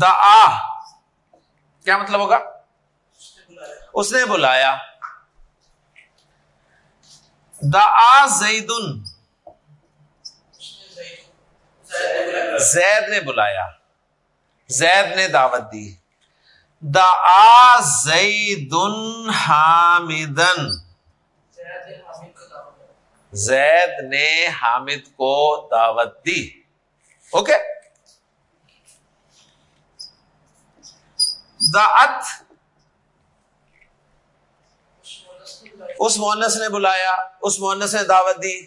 دا آ. کیا مطلب ہوگا؟ اس نے بلایا. دا آ زیدن. زید نے بلایا. زید نے دعوت دی. دا آ زیدن حامدن. زید نے حامد کو دعوت دی. اوکے؟ دا ات اس مونس نے بلایا، اس مونس نے دعوت دی۔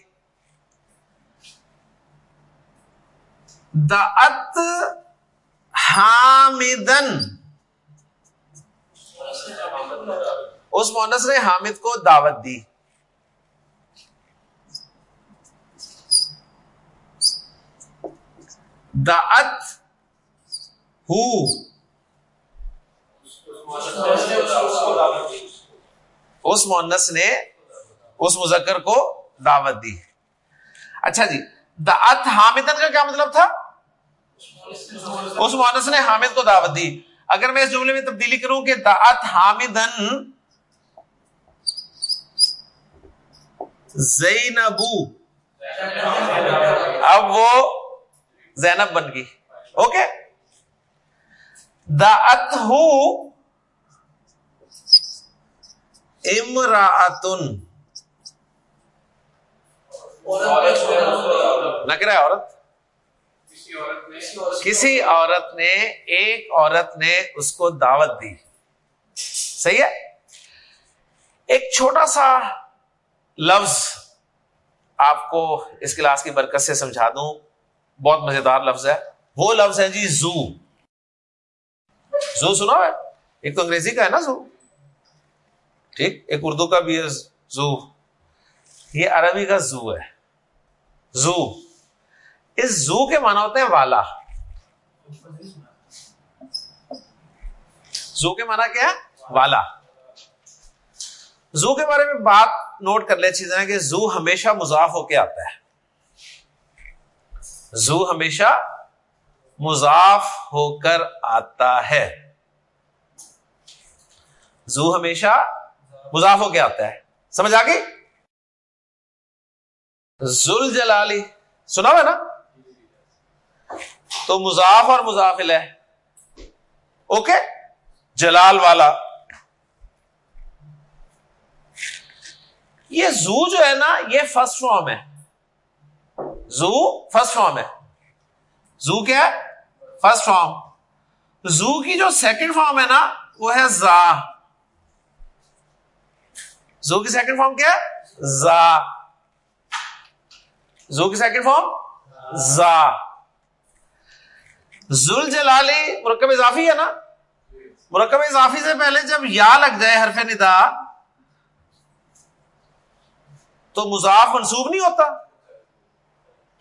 دا ات حامدن اس مونس نے حامد کو دعوت دی۔ دا ات ہو۔ اس مونس نے اس مذکر کو دعوت دی اچھا جی دا ات حامدن کا کیا مطلب تھا؟ اس مونس نے حامد کو دعوت دی۔ اگر میں اس جملے میں تبدیلی کروں کہ دا ات حامدن زینبو۔ اب وہ زینب بن گئی۔ اوکے؟ دا ات ہو امراطن نہ عورت کسی عورت نے ایک عورت نے اس کو دعوت دی صحیح ہے ایک چھوٹا سا لفظ آپ کو اس کلاس کی برکت سے سمجھا دوں بہت مزیدار لفظ ہے وہ لفظ ہے جی زو زو سنا ہے ایک تو انگریزی کا ہے نا زو ٹھیک؟ ایک اردو کا بھی ہے، زو۔ یہ عربی کا زو ہے۔ زو۔ اس زو کے معنی ہوتے ہیں والا۔ زو کے معنی کیا ہے؟ والا۔ زو کے بارے میں بات نوٹ کر لے چیزیں کہ زو ہمیشہ مضاف ہو کے آتا ہے۔ زو ہمیشہ مضاف ہو کر آتا ہے۔ زو ہمیشہ مضاف ہو کے آتا ہے۔ سمجھ آ گئی؟ زل جلالی سنا ہوا نا؟ تو مضاف اور مضافل ہے اوکے؟ جلال والا۔ یہ زو جو ہے نا، یہ فرسٹ فارم ہے۔ زو فرسٹ فارم ہے۔ زو کیا ہے؟ فرسٹ فارم زو کی جو سیکنڈ فارم ہے نا، وہ ہے زا۔ زو کی سیکنڈ فارم کیا ہے زا زو کی سیکنڈ فارم زا زل جلالی مرکب اضافی ہے نا مرکب اضافی سے پہلے جب یا لگ جائے حرف ندا تو مضاف منسوب نہیں ہوتا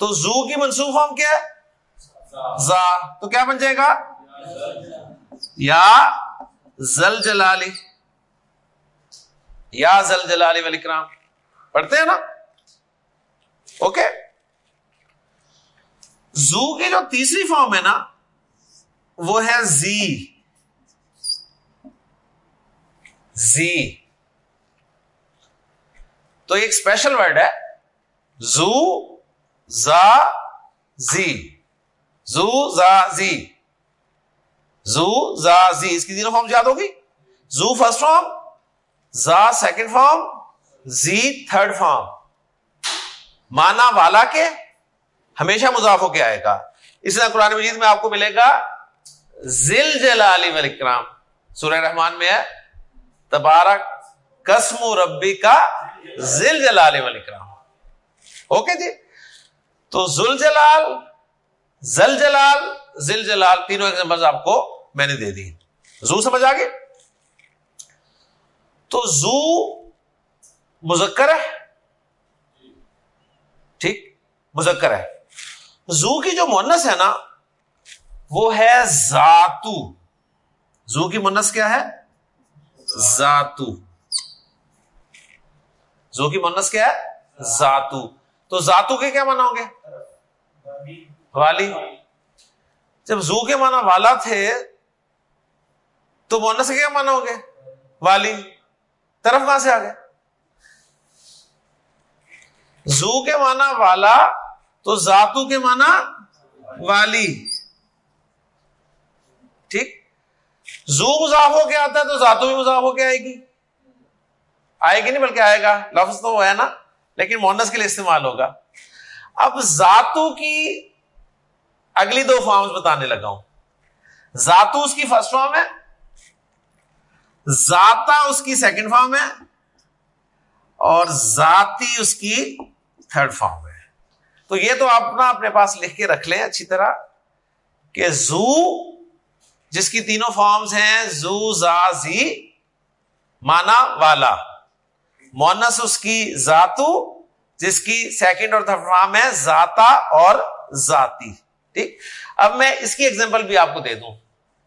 تو زو کی منسوخ فارم کیا ہے زا تو کیا بن جائے گا یا زل جلالی یا زل جلالی ولی پڑھتے ہیں نا؟ اوکے زو کی جو تیسری فارم ہے نا، وہ ہے زی۔ زی۔ تو ایک اسپیشل ورڈ ہے۔ زو زا زی۔ زو زا زی۔ زو زا زی۔ اس کی تینوں فارم یاد ہوگی؟ زو فرسٹ فارم زا سیکنڈ فارم زی تھرڈ فارم مانا والا کے ہمیشہ مضاف ہو کے آئے گا۔ اس طرح قرآن مجید میں آپ کو ملے گا زل جلالی ولیکرام سورہ رحمان میں ہے، تبارک قسم ربی کا زل جلالی ولیکرام اوکے جی؟ تو زل جلال زل جلال زل جلال تینوں ایگزامپل آپ کو میں نے دے دی زو سمجھ آ گئے؟ تو زو مذکر ہے۔ ٹھیک؟ مذکر ہے۔ زو کی جو مونس ہے نا، وہ ہے ذاتو۔ زو کی مونس کیا ہے؟ ذاتو۔ زو کی مونس کیا ہے؟ ذاتو۔ تو ذاتو کے کیا مانا ہوں گے؟ والی۔ جب زو کے معنی والا تھے، تو مونس کے کیا معنی ہو گئے والی۔ طرف کہاں سے آ گئے؟ زو کے معنی والا تو ذاتو کے معنی والی۔ ٹھیک؟ زو مضاف ہو کے آتا ہے تو ذاتو بھی مضاف ہو کے آئے گی۔ آئے گی نہیں بلکہ آئے گا۔ لفظ تو وہ ہے نا، لیکن مونس کے لیے استعمال ہوگا۔ اب ذاتو کی اگلی دو فارمز بتانے لگا ہوں۔ ذاتو اس کی فرسٹ فارم ہے ذاتا اس کی سیکنڈ فارم ہے اور ذاتی اس کی تھرڈ فارم ہے۔ تو یہ تو اپنا اپنے پاس لکھ کے رکھ لیں اچھی طرح کہ زو جس کی تینوں فارمز ہیں، زو، زا، زی مانا والا۔ مونس اس کی ذاتو جس کی سیکنڈ اور تھرڈ فارم ہے ذاتا اور ذاتی۔ ٹھیک؟ اب میں اس کی ایگزامپل بھی آپ کو دے دوں،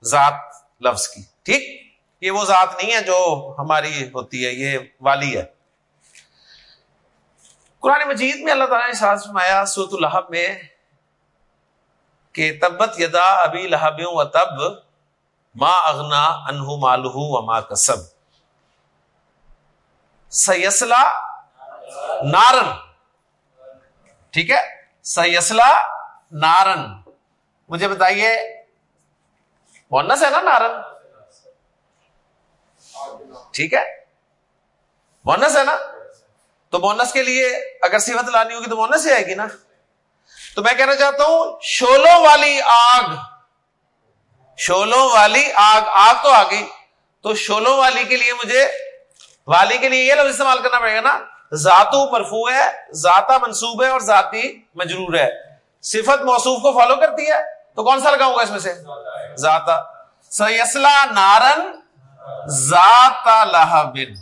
ذات لفظ کی۔ ٹھیک؟ یہ وہ ذات نہیں ہے جو ہماری ہوتی ہے، یہ والی ہے۔ قرآن مجید میں اللہ تعالیٰ نے ساتھ فرمایا سوت الحب میں کہ تبت یدا ابھی لہب و تب ما اغنا انہ مالہ و ما کسب۔ سیسلا نارن۔ ٹھیک ہے؟ سیسلا نارن۔ مجھے بتائیے بونس ہے نا نارن؟ ٹھیک ہے؟ بونس ہے نا؟ تو بونس کے لیے اگر صفت لانی ہوگی تو بونس ہی آئے گی نا؟ تو میں کہنا چاہتا ہوں، شولوں والی آگ، شولوں والی آگ آگ تو آ گئی۔ تو شولوں والی کے لیے مجھے، والی کے لیے یہ لفظ استعمال کرنا پڑے گا نا، ذاتو مرفو ہے، ذاتا منصوب ہے اور ذاتی مجرور ہے۔ صفت موصوف کو فالو کرتی ہے، تو کون سا لگاؤں گا اس میں سے؟ ذاتا۔ سیسلا نارن ذاتا لہبن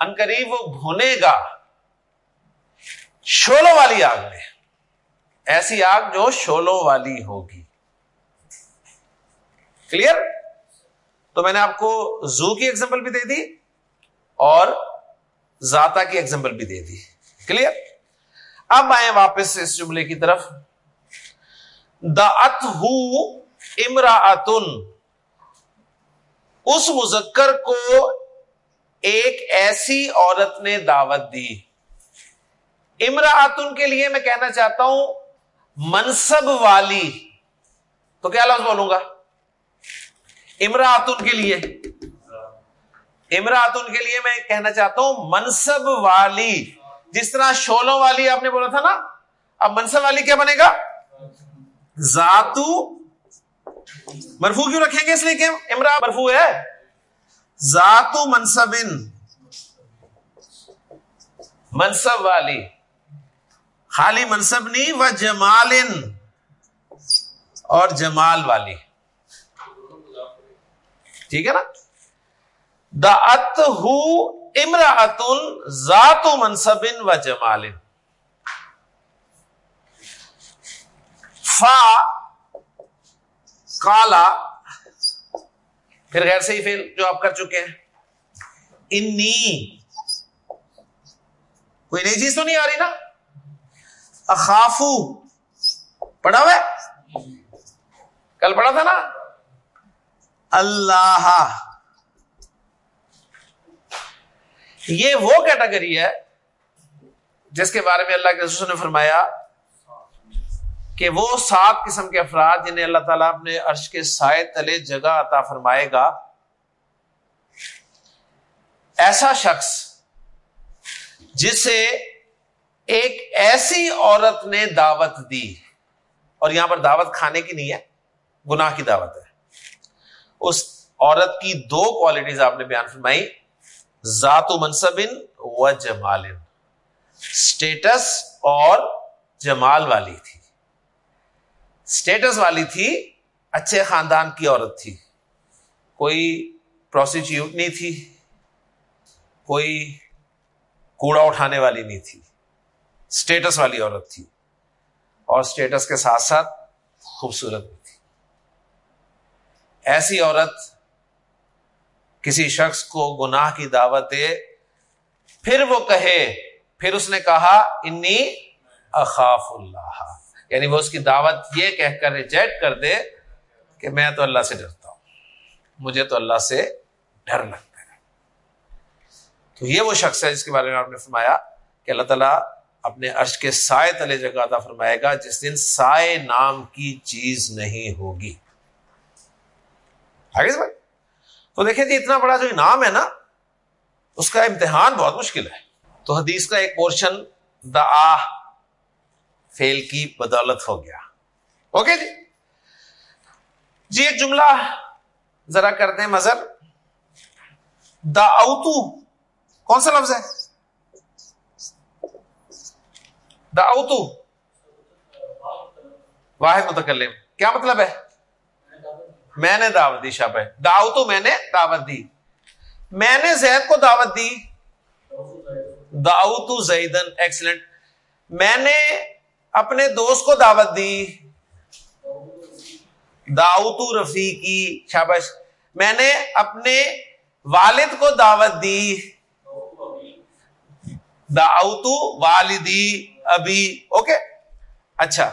ان وہ بھونے گا، شولوں والی آگ میں. ایسی آگ جو شولوں والی ہوگی. کلیئر تو میں نے آپ کو زو کی ایگزامپل بھی دے دی اور ذاتا کی ایگزامپل بھی دے دی. کلیئر اب آئے واپس اس جملے کی طرف. دا ات امراطن اس مذکر کو ایک ایسی عورت نے دعوت دی۔ امراطن کے لیے میں کہنا چاہتا ہوں، منصب والی۔ تو کیا لفظ بولوں گا؟ امراطن کے لیے۔ امراطن کے لیے میں کہنا چاہتا ہوں، منصب والی۔ جس طرح شولوں والی آپ نے بولا تھا نا، اب منصب والی کیا بنے گا؟ ذاتو مرفو کیوں رکھیں گے اس لیے کہ امرا مرفو ہے؟ ذاتو منصب منصب والی. خالی منصب نہیں، و جمال اور جمال والی. ٹھیک ہے نا؟ دا ات ہو امراۃن ذات منصب و جمال فا کالا۔ پھر غیر سے فیل جو آپ کر چکے ہیں۔ انی۔ کوئی نئی چیز تو نہیں آ رہی نا؟ اخافو۔ پڑھا ہوا کل پڑھا تھا نا؟ اللہ۔ یہ وہ کیٹاگری ہے جس کے بارے میں اللہ کے رسول نے فرمایا کہ وہ سات قسم کے افراد جنہیں اللہ تعالیٰ اپنے عرش کے سائے تلے جگہ عطا فرمائے گا۔ ایسا شخص جسے ایک ایسی عورت نے دعوت دی، اور یہاں پر دعوت کھانے کی نہیں ہے، گناہ کی دعوت ہے۔ اس عورت کی دو کوالٹیز آپ نے بیان فرمائی ذات و منصب و جمال اسٹیٹس اور جمال والی تھی۔ اسٹیٹس والی تھی، اچھے خاندان کی عورت تھی۔ کوئی پروسیچیوٹ نہیں تھی، کوئی کوڑا اٹھانے والی نہیں تھی۔ اسٹیٹس والی عورت تھی۔ اور اسٹیٹس کے ساتھ ساتھ خوبصورت بھی تھی۔ ایسی عورت کسی شخص کو گناہ کی دعوت دے، پھر وہ کہے، پھر اس نے کہا، انی اخاف اللہ۔ یعنی وہ اس کی دعوت یہ کہہ کر ریجیکٹ کر دے کہ میں تو اللہ سے ڈرتا ہوں۔ مجھے تو اللہ سے ڈر لگتا ہے۔ تو یہ وہ شخص ہے جس کے بارے میں آپ نے فرمایا کہ اللہ تعالیٰ اپنے عرش کے سائے تلے جگہ عطا فرمائے گا، جس دن سائے نام کی چیز نہیں ہوگی۔ آگے بھائی تو دیکھیں جی اتنا بڑا جو انعام ہے نا، اس کا امتحان بہت مشکل ہے۔ تو حدیث کا ایک پورشن دا فیل کی بدولت ہو گیا۔ اوکے جی۔ جی ایک جملہ ذرا کر دیں مذر دا اوتو، کون سا لفظ ہے؟ دعوتو واحد متکلم۔ کیا مطلب ہے؟ میں نے دعوت دی شاپ ہے دعوتو میں نے دعوت دی۔ میں نے زید کو دعوت دی۔ دعوتو زیدن ایکسلنٹ میں نے اپنے دوست کو دعوت دی۔ دعوتو رفیقی شابش میں نے اپنے والد کو دعوت دی۔ دعوتو والدی ابھی اوکے؟ اچھا۔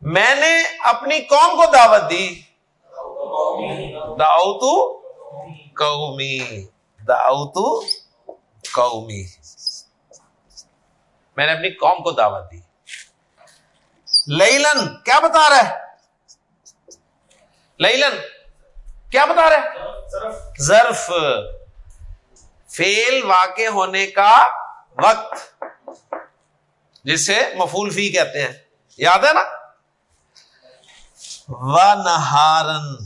میں نے اپنی قوم کو دعوت دی۔ داؤتو قومی۔ داؤتو قومی۔ میں نے اپنی قوم کو دعوت دی۔ لیلن، کیا بتا رہا ہے؟ لیلن، کیا بتا رہا ہے؟ ظرف۔ فیل واقع ہونے کا وقت، جسے مفول فی کہتے ہیں۔ یاد ہے نا؟ و نہارن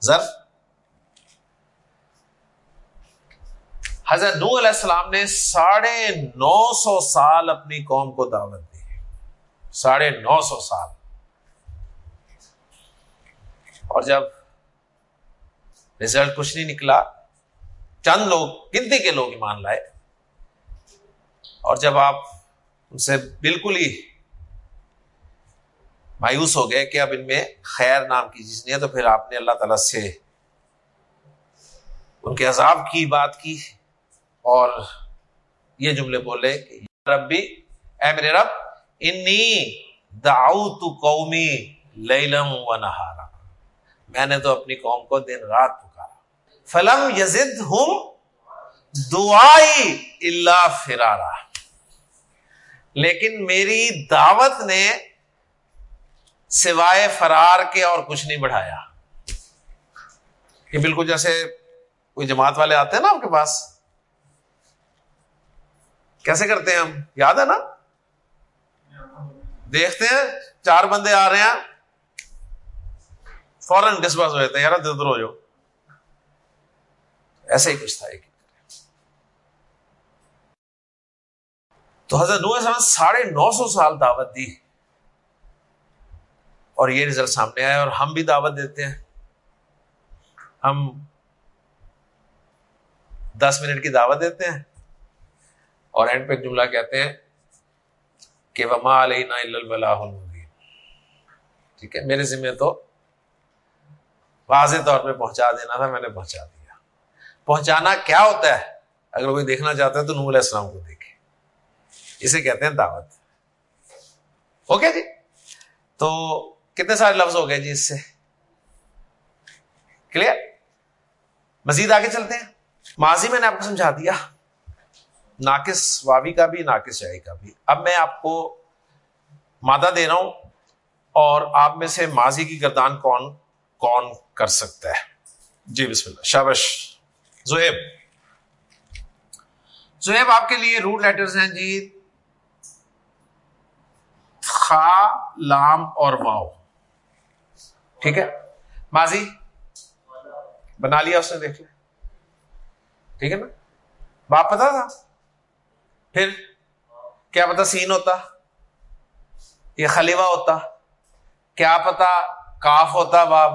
ضرف حضرت نو علیہ السلام نے ساڑھے نو سو سال اپنی قوم کو دعوت دی۔ ساڑھے نو سو سال۔ اور جب رزلٹ کچھ نہیں نکلا، چند لوگ، گنتی کے لوگ ایمان لائے۔ اور جب آپ ان سے بالکل ہی مایوس ہو گئے کہ اب ان میں خیر نام کی چیز نہیں ہے، تو پھر آپ نے اللہ تعالی سے ان کے عذاب کی بات کی۔ اور یہ جملے بولے کہ ربی، اے میرے رب، انی دعوت قومی لیلم و نہارا۔ میں نے تو اپنی قوم کو دن رات پکارا۔ فلم یزد ہوں دعائی اللہ فرارا۔ لیکن میری دعوت نے سوائے فرار کے اور کچھ نہیں بڑھایا۔ یہ بالکل جیسے کوئی جماعت والے آتے ہیں نا آپ کے پاس کیسے کرتے ہیں ہم؟ یاد ہے نا؟ دیکھتے ہیں، چار بندے آ رہے ہیں۔ فوراً ڈسپاس ہو جاتے ہیں، یار ادھر ہو جاؤ۔ ایسے ہی کچھ تھا ایک۔ تو حضرت نو السلام ساڑھے نو سو سال دعوت دی۔ اور یہ رزلٹ سامنے آیا اور ہم بھی دعوت دیتے ہیں۔ ہم دس منٹ کی دعوت دیتے ہیں۔ اور اینڈ پہ جملہ کہتے ہیں کہ وما علینا اللہ ٹھیک ہے، میرے ذمہ تو واضح طور پہ پہنچا دینا تھا، میں نے پہنچا دیا۔ پہنچانا کیا ہوتا ہے؟ اگر کوئی دیکھنا چاہتا ہے تو نور علیہ السلام کو دیکھ اسے کہتے ہیں دعوت۔ اوکے جی؟ تو کتنے سارے لفظ ہو گئے جی اس سے؟ کلیئر مزید آگے چلتے ہیں۔ ماضی میں نے آپ کو سمجھا دیا۔ ناقص واوی کا بھی، ناقص شاہی کا بھی۔ اب میں آپ کو مادہ دے رہا ہوں اور آپ میں سے ماضی کی گردان کون کون کر سکتا ہے؟ جی بسم اللہ۔ شابش، زہیب۔ زہیب، آپ کے لیے روٹ لیٹرز ہیں جی۔ لام اور واؤ۔ ٹھیک ہے؟ ماضی؟ بنا لیا اس نے، دیکھ لیا۔ ٹھیک ہے نا؟ باپ پتا تھا؟ پھر کیا پتا سین ہوتا؟ یہ خلیوا ہوتا؟ کیا پتا کاف ہوتا باب؟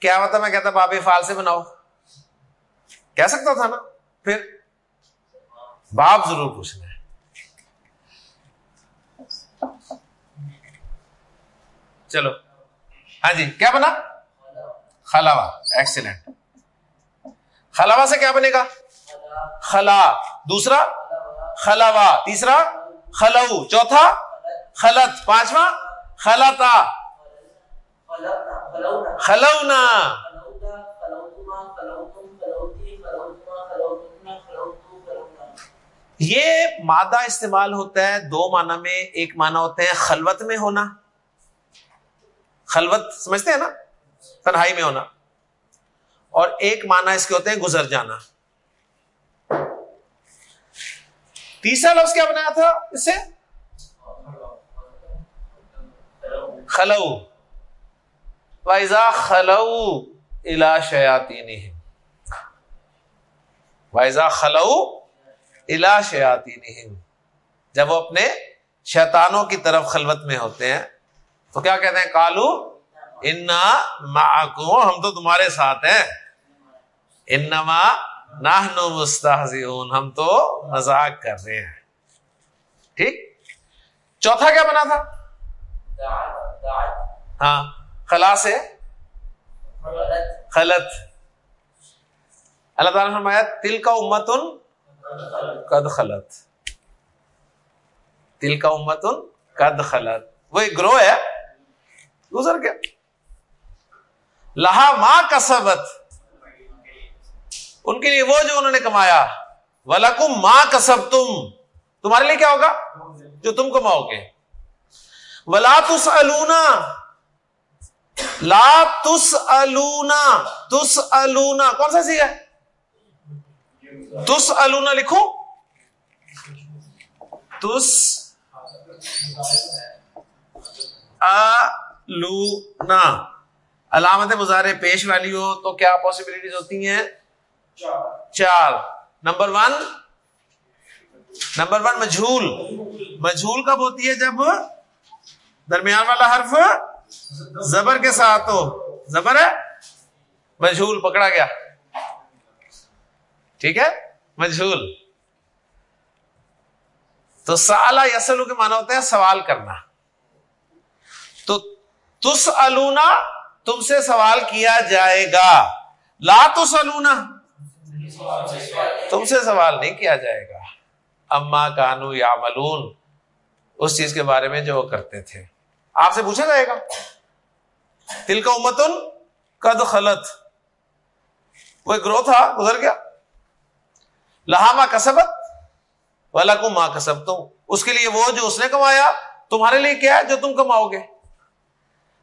کیا پتا میں کہتا باب فال سے بناؤ؟ کہہ سکتا تھا نا؟ پھر باپ ضرور پوچھنا ہے۔ چلو۔ ہاں جی کیا بنا؟ خلاوا ایکسیلنٹ خلاوا سے کیا بنے گا؟ خلا۔ دوسرا؟ خلاوا تیسرا، خلو. چوتھا خلط پانچواں خلطا خلونا. یہ مادہ استعمال ہوتا ہے دو معنی میں، ایک معنی ہوتے ہیں خلوت میں ہونا۔ خلوت، سمجھتے ہیں نا؟ تنہائی میں ہونا۔ اور ایک معنی اس کے ہوتے ہیں گزر جانا۔ تیسرا لفظ کیا بنایا تھا اس سے؟ خلو۔ وائزا خلو الا شیاتی وائزا خلو الا شیاتی جب وہ اپنے شیطانوں کی طرف خلوت میں ہوتے ہیں، تو کیا کہتے ہیں؟ کالو انا معکم۔ ہم تو تمہارے ساتھ ہیں۔ انما نحن مستحزئون ہم تو مذاق کر رہے ہیں۔ ٹھیک؟ چوتھا کیا بنا تھا؟ ہاں خلا سے خلط۔ اللہ تعالیٰ نے فرمایا تل کا امتن قد خلط۔ تل کا امتن قد خلط۔ وہ ایک گروہ ہے؟ گزر گیا۔ لہا ماں کسبت۔ ان کے لیے وہ جو انہوں نے کمایا ولکم ماں کسب تم تمہارے لیے کیا ہوگا؟ جو تم کماؤ گے۔ ولا تس النا لا تس النا تس النا کون سا سی ہے تس النا لکھو۔ تس النا علامت مظاہرے پیش والی ہو تو کیا پاسبلٹیز ہوتی ہیں؟ چار نمبر ون. نمبر ون، مجھول. مجھول کب ہوتی ہے جب درمیان والا حرف زبر کے ساتھ ہو؟ زبر ہے؟ مجھول، پکڑا گیا. ٹھیک ہے؟ مجھول. تو سالہ یسلو کے معنی ہوتے ہیں سوال کرنا. تو تس الونا تم سے سوال کیا جائے گا. لا تس الونا تم سے سوال نہیں کیا جائے گا۔ اما کانو یا ملون اس چیز کے بارے میں جو وہ کرتے تھے۔ آپ سے پوچھا جائے گا۔ دل کا امتن قد خلط وہ گروہ تھا گزر گیا؟ لہا کسبت والا کو ماں کسب تو اس کے لیے وہ جو اس نے کمایا، تمہارے لیے کیا ہے جو تم کماؤ گے؟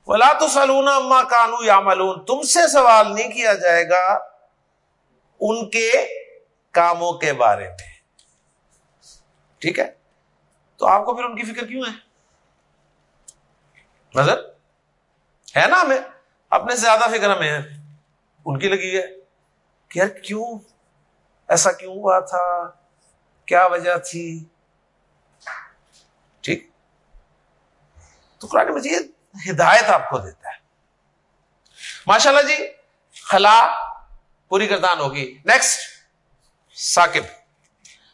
ولا تو سلون اما کانو یا ملون تم سے سوال نہیں کیا جائے گا۔ ان کے کاموں کے بارے میں۔ ٹھیک ہے؟ تو آپ کو پھر ان کی فکر کیوں ہے؟ نظر؟ ہے نا ہمیں؟ اپنے سے زیادہ فکر ہمیں ہے ان کی لگی ہے کہ یار کیوں؟ ایسا کیوں ہوا تھا؟ کیا وجہ تھی؟ ٹھیک؟ تو قرآن مجید ہدایت آپ کو دیتا ہے۔ ماشاء اللہ جی خلا پوری گردان ہوگی۔ نیکسٹ ثاقب۔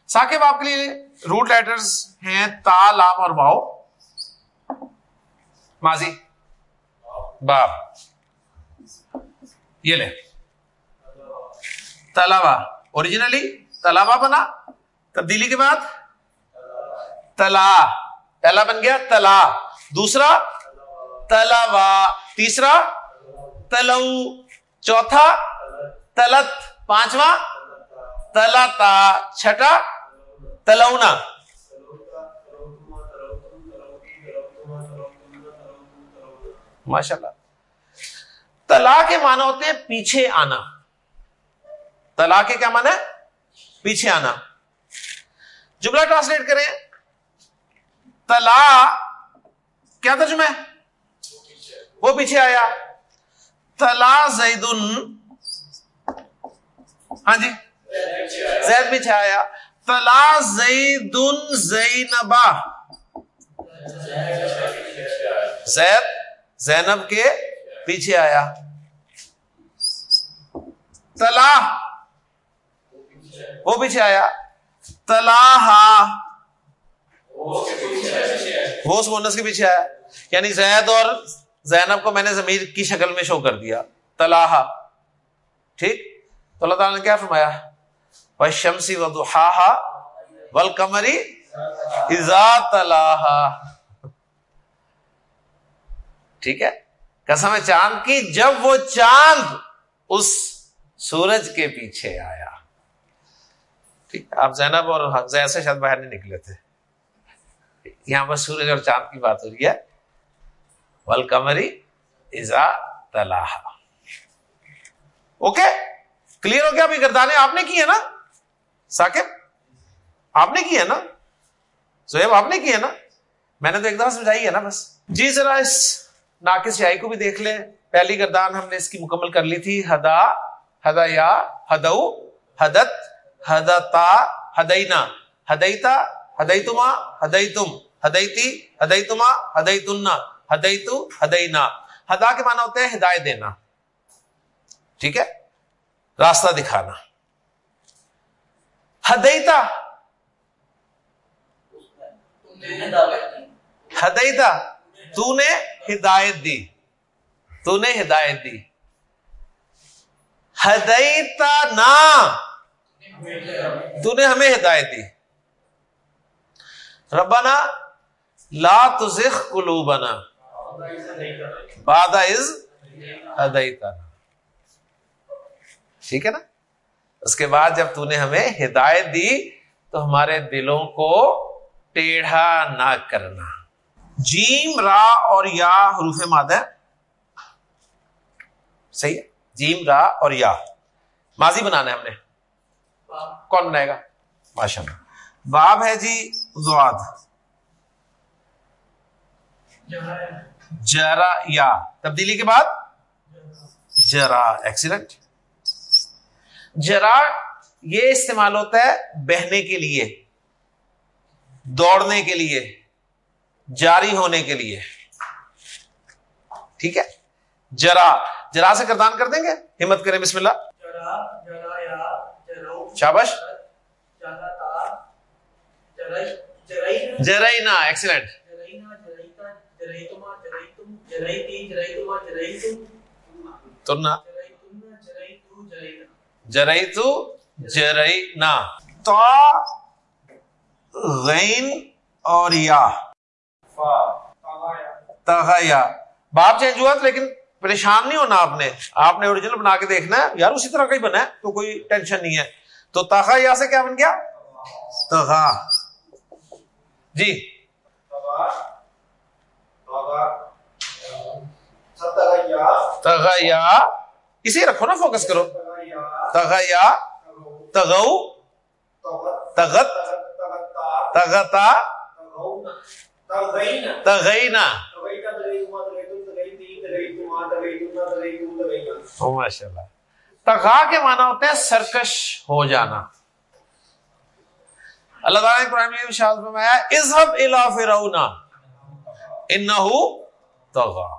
ثاقب آپ کے لیے روٹ لیٹرز ہیں تا، لام اور باؤ ماضی۔ باب۔ یہ لے تلاوا اوریجنلی تلاوا بنا۔ تبدیلی کے بعد؟ تلا پہلا بن گیا تلا دوسرا؟ تلاوا تیسرا؟ تلو چوتھا؟ تلت پانچواں تلتا چھٹا تلونا ماشاء اللہ تلا کے معنی ہوتے ہیں پیچھے آنا تلا کے کیا مانا ہے پیچھے آنا جملہ ٹرانسلیٹ کریں تلا کیا ترجمہ ہے وہ پیچھے آیا تلا زید ہاں جی۔ زید پیچھے آیا۔ تلا زید زینبا۔ زید، زینب کے پیچھے آیا۔ تلا۔ وہ پیچھے آیا۔ تلا وہ اس مونس کے پیچھے آیا۔ یعنی زید اور زینب کو میں نے زمیر کی شکل میں شو کر دیا۔ تلاحا ٹھیک؟ تو اللہ تعالیٰ نے کیا فرمایا وہ شمسی و دہا ول کمری ٹھیک ہے قسم چاند کی جب وہ چاند اس سورج کے پیچھے آیا ٹھیک آپ زینب اور حفظہ سے شاید باہر نہیں نکلے تھے یہاں پر سورج اور چاند کی بات ہو رہی ہے ول کمری ازا تلاح اوکے کلیئر ہو گیا ابھی گردانے؟ آپ نے کی ہے نا؟ ثاقب آپ نے کی ہے نا؟ سہیب آپ نے کی ہے نا؟ میں نے تو ایک دفعہ سمجھائی ہے نا بس۔ جی ذرا اس ناقص شاہی کو بھی دیکھ لیں۔ پہلی گردان ہم نے اس کی مکمل کر لی تھی۔ ہدا ہدا یا، ہدو، ہدت، ہدتا، ہدینا۔ ہدیتا، ہدیتما، ہدیتم۔ ہدیتی، ہدیتما، ہدیتنا۔ ہدیتو، ہدینا۔ ہدا کے معنی ہوتے ہیں ہدایت دینا۔ ٹھیک ہے؟ راستہ دکھانا۔ ہدیتا ہدیتا تو نے ہدایت دی۔ تو نے ہدایت دی۔ ہدیتا نا۔ تو نے ہمیں ہدایت دی۔ ربنا لا تزخ قلوبنا۔ بعد از ہدیتا ٹھیک ہے نا؟ اس کے بعد جب تو نے ہمیں ہدایت دی تو ہمارے دلوں کو ٹیڑھا نہ کرنا۔ جیم، را اور یا حروف مادہ۔ صحیح ہے؟ جیم، را اور یا۔ ماضی بنانا ہے ہم نے۔ کون بنائے گا؟ ماشاء اللہ باب ہے جی زواد۔ جرا یا۔ تبدیلی کے بعد؟ جرا۔ ایکسیلنٹ جرا یہ استعمال ہوتا ہے بہنے کے لیے دوڑنے کے لیے جاری ہونے کے لیے۔ ٹھیک ہے؟ جرا جرا سے کردان کر دیں گے؟ ہمت کریں بسم اللہ۔ شابش۔ جرائنا ایکسیلنٹ ترنا جرئی تو جرئی نا۔ تو غین اور یا۔ تغیا باپ چینج ہوا لیکن پریشان نہیں ہونا آپ نے۔ آپ نے اوریجنل بنا کے دیکھنا ہے۔ یار اسی طرح کا ہی بنا ہے تو کوئی ٹینشن نہیں ہے۔ تو تخا یا سے کیا بن گیا؟ تغا۔ جی۔ تغیا اسی رکھو نا فوکس کرو۔ تغیا تغو تغت تغتا تغینا ماشاء اللہ تغا کے معنی ہوتے ہیں سرکش ہو جانا اللہ تعالیٰ نے قرآن میں شاذ فرمایا اذهب الى فرعون انه طغى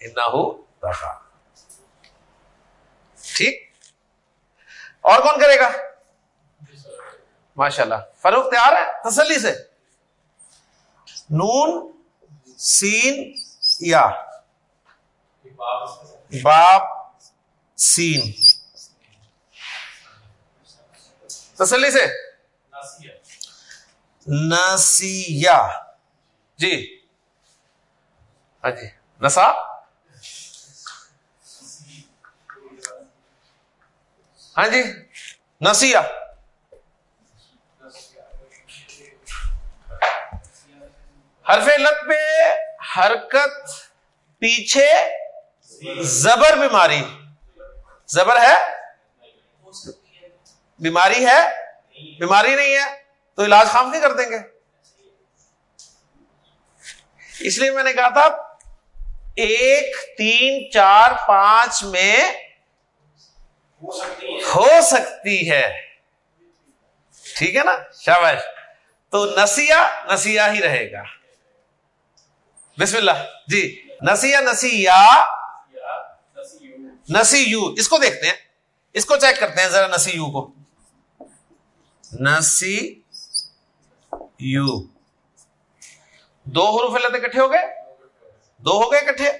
انه طغى ٹھیک؟ اور کون کرے گا؟ ماشاء اللہ فروخت تیار ہے؟ تسلی سے۔ نون، سین، یا۔ باپ، سین۔ تسلی سے۔ نسیا جی۔ ہاں جی۔ نسا؟ ہاں جی نسیا حرف لت پہ حرکت پیچھے زبر بیماری۔ زبر ہے؟ بیماری ہے؟ بیماری نہیں ہے، تو علاج خام نہیں کر دیں گے۔ اس لیے میں نے کہا تھا، ایک، تین، چار، پانچ میں سکتی ہے۔ ٹھیک ہے نا؟ شاباش۔ تو نسیا نسیا ہی رہے گا۔ بسم اللہ۔ جی نسیا نسیا نسی یو اس کو دیکھتے ہیں۔ اس کو چیک کرتے ہیں ذرا نسی یو کو۔ نسی یو دو حروف اللہ اکٹھے ہو گئے؟ دو ہو گئے اکٹھے؟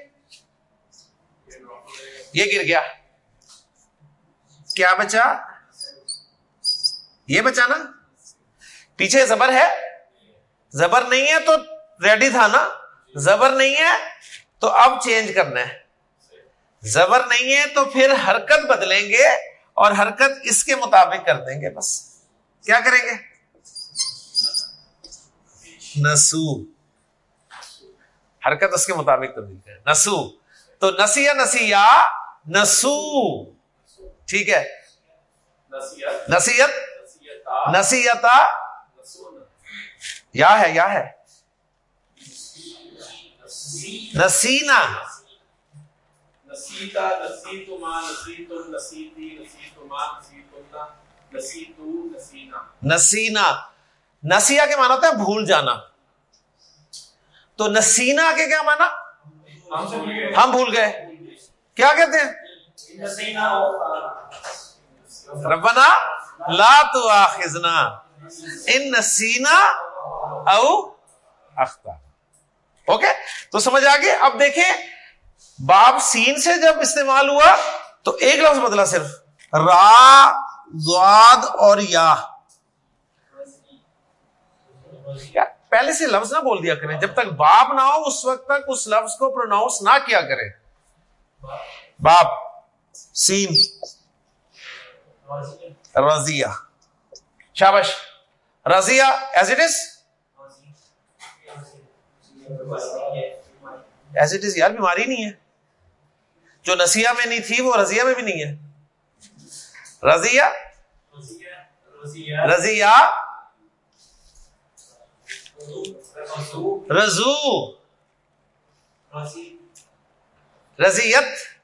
یہ گر گیا۔ کیا بچا؟ یہ بچا نا پیچھے زبر ہے۔ زبر نہیں ہے تو ریڈی تھا نا۔ زبر نہیں ہے تو اب چینج کرنا ہے۔ زبر نہیں ہے تو پھر حرکت بدلیں گے اور حرکت اس کے مطابق کر دیں گے بس۔ کیا کریں گے؟ نسو۔ حرکت اس کے مطابق تبدیل کریں۔ نسو۔ تو نسیا نسیا نسو۔ ٹھیک ہے۔ نصیحت۔ نصیحت۔ یا ہے یا ہے۔ نسینا۔ نسینا۔ نسیا کے مانا ہوتا ہے بھول جانا۔ تو نسینا کے کیا مانا ہم بھول گئے۔ کیا کہتے ہیں؟ ربنا لا تو آخذنا ان نسینا او اختا اوکے تو سمجھ آگے اب دیکھیں، باب سین سے جب استعمال ہوا، تو ایک لفظ بدلا صرف، را، زواد اور یا. پہلے سے لفظ نہ بول دیا کریں، جب تک باپ نہ ہو، اس وقت تک اس لفظ کو پروناؤنس نہ کیا کریں. باپ سین Razia. شابش Razia as it is as it is یار، بیماری نہیں ہے۔ جو نسیہ میں نہیں تھی، وہ رضیہ میں بھی نہیں ہے۔ رضیہ؟ رضیہ۔ رضو۔ رضیت۔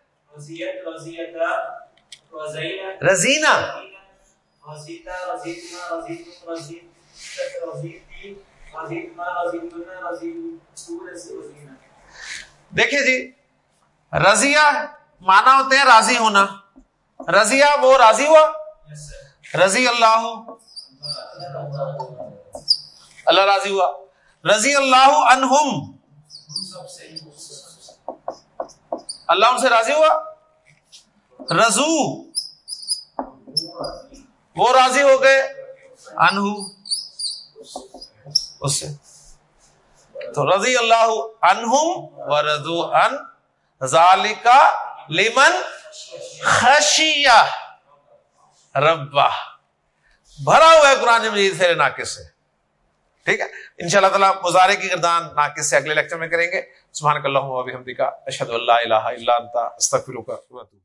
رضینہ دیکھیے جی رضیہ مانا ہوتے ہیں راضی ہونا۔ رضیہ وہ راضی ہوا؟ رضی اللہ۔ اللہ راضی ہوا۔ رضی اللہ عنہم۔ اللہ ان سے راضی ہوا؟ رضو. وہ راضی ہو گئے. انہو اس سے. تو رضی اللہ عنہم و رضو ان ذالکا لمن خشیہ. ربا بھرا ہوا ہے قرآن مجید سے ناقص سے. ٹھیک ہے؟ ان شاء اللہ تعالیٰ مظاہرے کی گردان ناقص سے اگلے لیکچر میں کریں گے۔ سبحان اللہ اشد اللہ الہ الا انت، استغفرک